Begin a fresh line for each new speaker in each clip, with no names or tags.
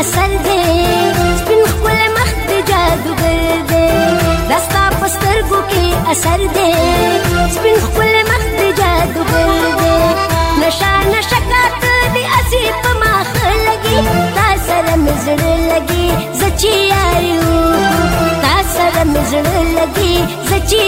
اصل دی سپین خپل مخ د جادوګر دی دستا پسترګو کې اثر دی سپین خپل مخ د جادوګر دی نشا نشکات دی اسی په مخ لګي تا سره مزړ لګي زچی یاریو تا سره مزړ لګي زچی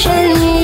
身影。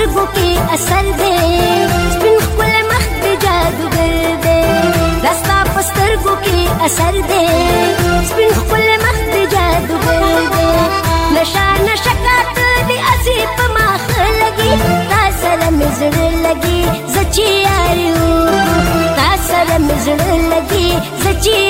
سترګو کې اثر دی سپین خپل مخ د جادوګر دی راستا په سترګو کې اثر دی سپین خپل مخ د جادوګر دی نشا نشا کاته دی اسی په مخ لګي تا سره مزړ لګي زچی یاریو تا سره مزړ لګي زچی